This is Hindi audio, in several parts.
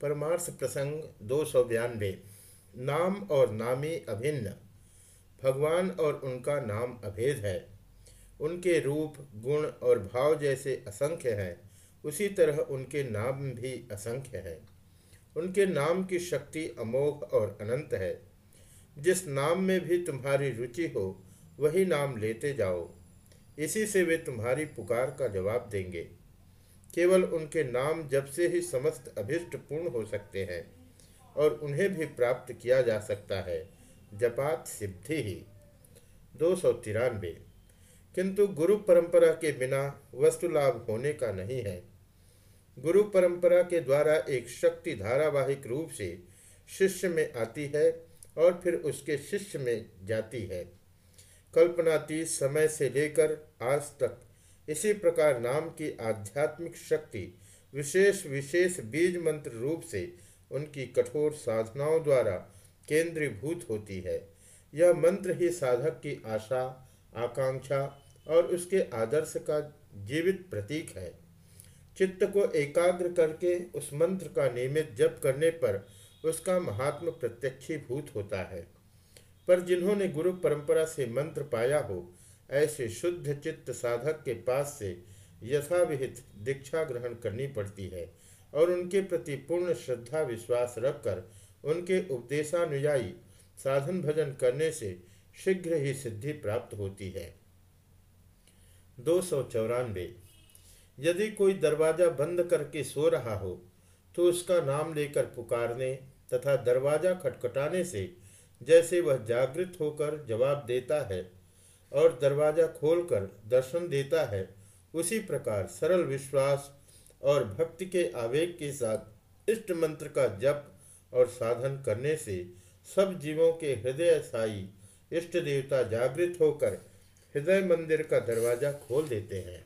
परमार्थ प्रसंग दो सौ बयानवे। नाम और नामी अभिन्न। भगवान और उनका नाम अभेद है। उनके रूप, गुण और भाव जैसे असंख्य हैं, उसी तरह उनके नाम भी असंख्य हैं। उनके नाम की शक्ति अमोघ और अनंत है। जिस नाम में भी तुम्हारी रुचि हो, वही नाम लेते जाओ। इसी से वे तुम्हारी पुकार का जवाब देंगे। केवल उनके नाम जब से ही समस्त अभिष्ट पूर्ण हो सकते हैं, और उन्हें भी प्राप्त किया जा सकता है, जपात सिद्धि ही। दो सौ तिरानवे। किंतु गुरु परंपरा के बिना वस्तु लाभ होने का नहीं है। गुरु परंपरा के द्वारा एक शक्ति धारावाहिक रूप से शिष्य में आती है, और फिर उसके शिष्य में जाती है। कल्पनातीत समय से लेकर आज तक इसी प्रकार नाम की आध्यात्मिक शक्ति, विशेष विशेष बीज मंत्र रूप से उनकी कठोर साधनाओं द्वारा केंद्रीभूत होती है। यह मंत्र ही साधक की आशा, आकांक्षा और उसके आदर्श का जीवित प्रतीक है। चित्त को एकाग्र करके उस मंत्र का नियमित जप करने पर उसका महात्म प्रत्यक्षीभूत होता है। पर जिन्होंने गुरु परंपरा से मंत्र पाया हो ऐसे शुद्ध चित्त साधक के पास से यथाविहित दीक्षा ग्रहण करनी पड़ती है और उनके प्रति पूर्ण श्रद्धा विश्वास रखकर उनके उपदेशानुयायी साधन भजन करने से शीघ्र ही सिद्धि प्राप्त होती है। दो सौ चौरानवे। यदि कोई दरवाज़ा बंद करके सो रहा हो तो उसका नाम लेकर पुकारने तथा दरवाज़ा खटखटाने से जैसे वह जागृत होकर जवाब देता है और दरवाज़ा खोलकर दर्शन देता है, उसी प्रकार सरल विश्वास और भक्ति के आवेग के साथ इष्ट मंत्र का जप और साधन करने से सब जीवों के हृदय साई इष्ट देवता जागृत होकर हृदय मंदिर का दरवाज़ा खोल देते हैं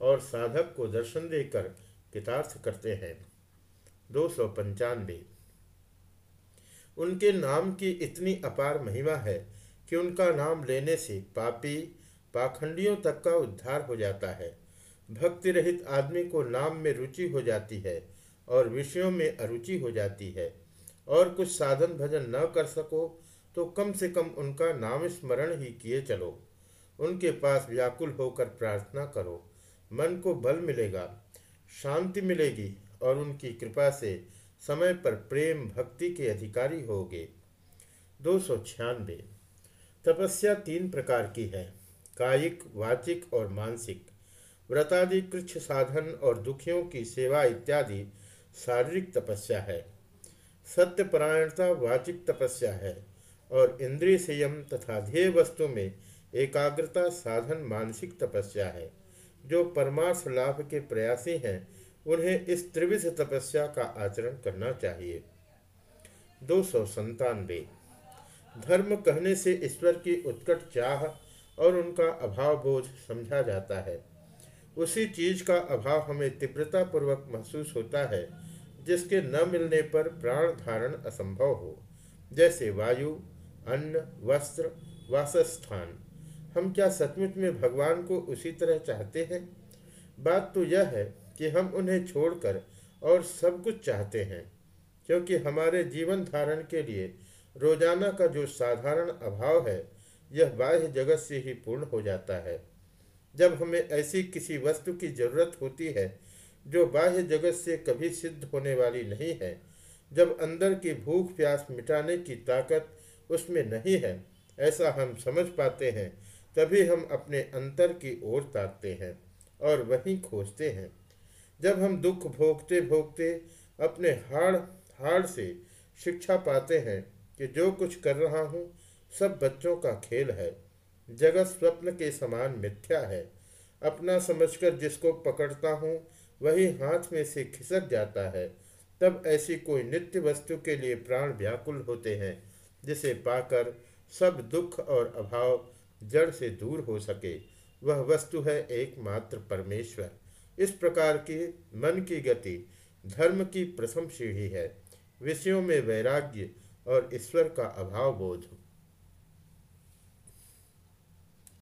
और साधक को दर्शन देकर कृतार्थ करते हैं। दो सौ पंचानवे। उनके नाम की इतनी अपार महिमा है कि उनका नाम लेने से पापी, पाखंडियों तक का उद्धार हो जाता है। भक्ति रहित आदमी को नाम में रुचि हो जाती है और विषयों में अरुचि हो जाती है। और कुछ साधन भजन न कर सको तो कम से कम उनका नाम स्मरण ही किए चलो। उनके पास व्याकुल होकर प्रार्थना करो। मन को बल मिलेगा, शांति मिलेगी और उनकी कृपा से समय पर प्रेम भक्ति के अधिकारी होगे। दो सौ छियानवे तपस्या तीन प्रकार की है, कायिक, वाचिक और मानसिक। व्रतादि कृच्छ साधन और दुखियों की सेवा इत्यादि शारीरिक तपस्या है। सत्यपरायणता वाचिक तपस्या है और इंद्रिय संयम तथा ध्येय वस्तु में एकाग्रता साधन मानसिक तपस्या है। जो परमार्थ लाभ के प्रयासी हैं, उन्हें इस त्रिविध तपस्या का आचरण करना चाहिए। दो सौ संतानवे। धर्म कहने से ईश्वर की उत्कट चाह और उनका अभाव बोझ समझा जाता है। उसी चीज़ का अभाव हमें तीव्रता पूर्वक महसूस होता है, जिसके न मिलने पर प्राण धारण असंभव हो। जैसे वायु, अन्न, वस्त्र, वासस्थान। हम क्या सचमुच में भगवान को उसी तरह चाहते हैं? बात तो यह है कि हम उन्हें छोड़कर और सब कुछ चाहते हैं, क्योंकि हमारे जीवन धारण के लिए रोज़ाना का जो साधारण अभाव है, यह बाह्य जगत से ही पूर्ण हो जाता है। जब हमें ऐसी किसी वस्तु की ज़रूरत होती है, जो बाह्य जगत से कभी सिद्ध होने वाली नहीं है, जब अंदर की भूख प्यास मिटाने की ताकत उसमें नहीं है, ऐसा हम समझ पाते हैं, तभी हम अपने अंतर की ओर ताकते हैं और वहीं खोजते हैं। जब हम दुख भोगते भोगते अपने हाड़ हाड़ से शिक्षा पाते हैं कि जो कुछ कर रहा हूँ, सब बच्चों का खेल है। जगत स्वप्न के समान मिथ्या है। अपना समझकर जिसको पकड़ता हूँ, वही हाथ में से खिसक जाता है। तब ऐसी कोई नित्य वस्तु के लिए प्राण व्याकुल होते हैं, जिसे पाकर सब दुख और अभाव जड़ से दूर हो सके। वह वस्तु है एकमात्र परमेश्वर। इस प्रकार की मन की गति धर्म की प्रथम सीढ़ी है। विषयों में वैराग्य और ईश्वर का अभाव बोध